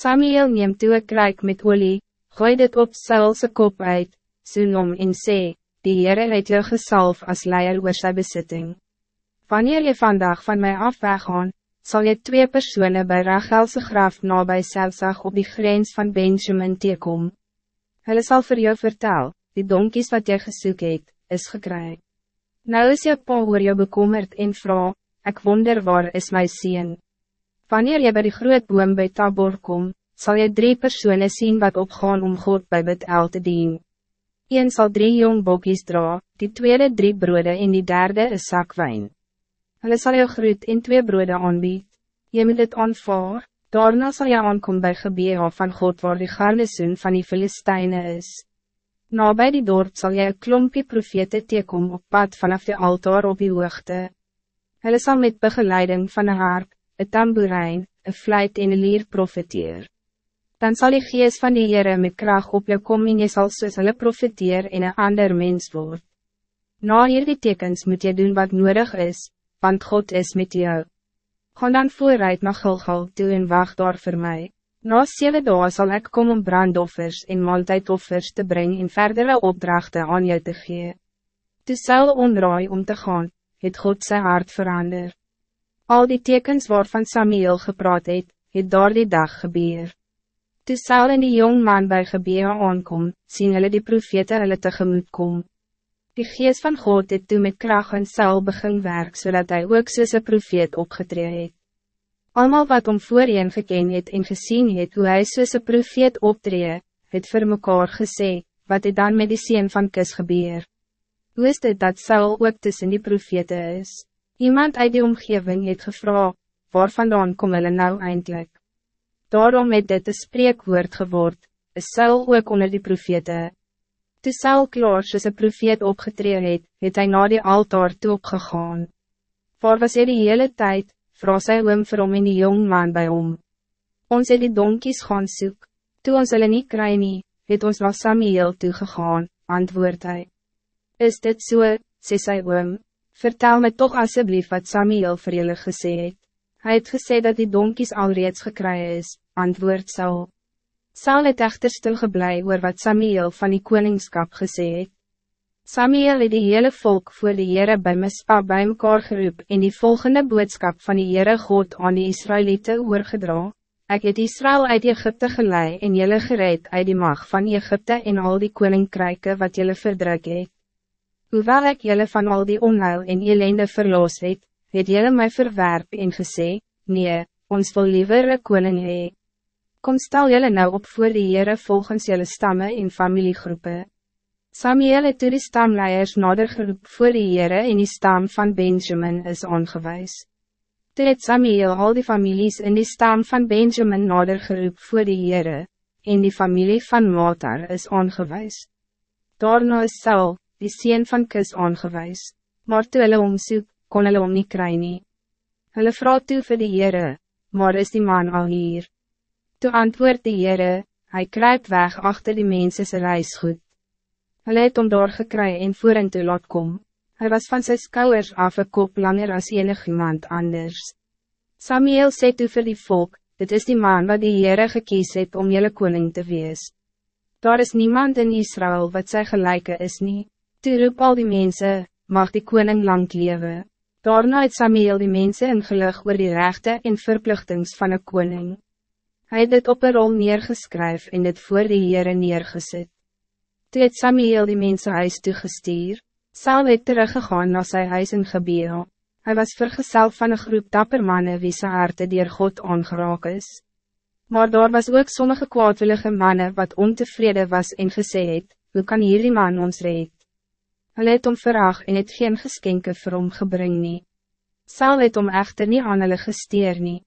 Samuel neemt toe een kruik met olie, gooi dit op Saulse kop uit, soen om en sê, die Heere het jou gesalf as leier oor sy besitting. Wanneer je vandaag van mij af weggaan, zal je twee personen bij Rachelse graf nabij Selsag op die grens van Benjamin teekom. Hulle sal voor jou vertel, die donkies wat jy gesoek het, is gekry. Nou is jou pa oor jou bekommerd en vrouw, ik wonder waar is mijn sien. Wanneer je bij die groot boom bij Tabor kom, zal je drie personen zien wat opgaan om God bij Bethel te dien. Een zal drie jong bokjes dra, die tweede drie broeden en die derde een zak wijn. Hulle sal jou groet in twee broeden aanbied. Je moet het aanvaar, daarna zal je aankom bij gebeur van God waar die garnizoen van die Filistijnen is. Na bij die dorp zal jy een klompje profete teekom op pad vanaf de altaar op die hoogte. Hulle sal met begeleiding van een harp, een tamboerijn, een fluit en een lier profeteer. Dan zal die geest van die Heere met kracht op jou kom en jy sal soos hulle profeteer en een ander mens word. Na hierdie tekens moet je doen wat nodig is, want God is met jou. Ga dan vooruit na Gilgal toe en wacht daar voor mij. Na zeven dagen zal ik komen om brandoffers en maaltijdoffers te brengen en verdere opdrachten aan jou te geven. Toe Saul onraai om te gaan, het God zijn hart veranderd. Al die tekens waarvan Samuel gepraat het, het door die dag gebeur. Toe Saul en die jong man bij gebeur aankom, sien hulle die profete hulle tegemoet kom. Die geest van God het toe met kracht en Saul begin werk, zodat hij ook soos een profeet opgetree het. Almal wat om voorheen geken het en gezien het hoe hij soos een profeet optree, het vir mekaar gesê, wat het dan met die van Kis gebeur. Hoe is dit dat Saul ook tussen die profete is? Iemand uit die omgeving het gevra, waar vandaan kom hulle nou eindelijk? Daarom het dit een spreekwoord geword, is Saul ook onder die profete. Toe Saul klaar soos een profeet opgetree het, het hy na die altaar toe opgegaan. Waar was hy die hele tijd, vraag sy oom vir hom en die jong man bij hom. Ons het die donkies gaan soek, toe ons hulle nie kry nie, het ons na Samuel toegegaan, antwoord hy. Is dit so, sê sy oom? Vertel me toch alsjeblieft wat Samuel voor jullie gesê het. Hij het gesê dat die donkies alreeds gekry is, antwoord Saul. Saul het echter stilgeblij oor wat Samuel van die koningskap gesê het. Samuel het die hele volk voor die Heere by Mispa by mekaar geroep en die volgende boodskap van die Heere God aan die Israëlieten oorgedra. Ik het Israël uit Egypte gelei en jullie gereed uit die mag van Egypte en al die koninkryke wat jullie verdruk het. Hoewel ik jullie van al die onheil en ellende verloos het, het jullie mij verwerp en gesê, nee, ons wil liever een koning hee. Kom stel jullie nou op voor die Heere volgens jullie stammen en familiegroepen. Samuel het toe die stamleiers nader geroep voor die Heere en die stam van Benjamin is aangewijs. Toe het Samuel al die families in die stam van Benjamin nader geroep voor die Heere, en die familie van Matar is aangewijs. Daarna is Saul, die sien van Kis aangewijs, maar toe hulle omsoek, kon hulle om nie kry nie. Hulle vraag toe vir die Heere, maar is die man al hier? Toe antwoord die Heere, hy kruip weg achter die mense se reisgoed. Hulle het om daar gekry en voor en toe laat kom, hy was van sy skouwers af een kop langer as enig iemand anders. Samuel sê toe vir die volk, dit is die man wat die Heere gekies het om jelle koning te wees. Daar is niemand in Israël wat sy gelijke is niet. Toe roep al die mensen, mag die koning lang leven. Daarna het Samuel die mensen ingelig oor die rechte en verplichtings van een koning. Hij het dit op een rol neergeskryf en dit voor die Heere neergezet. Toe het Samuel die mensen huis toegestuur, Saul het teruggegaan na sy huis in Gebeel. Hij was vergezeld van een groep dapper mannen wie sy harte dier God aangeraak is. Maar daar was ook sommige kwaadwillige mannen wat ontevreden was en gesê het, hoe kan hierdie man ons red? Hulle het om verag en het geen geskenke vir hom gebring nie. Sal het om echter nie aan hulle gesteer nie.